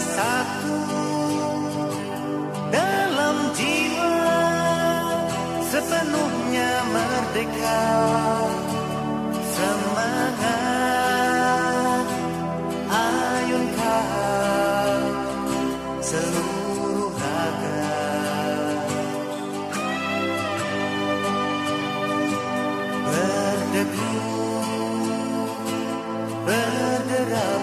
Satu dalam jiwa sepenuhnya merdeka. Semangat ayunkan seluruh raga. Berdebu berderap.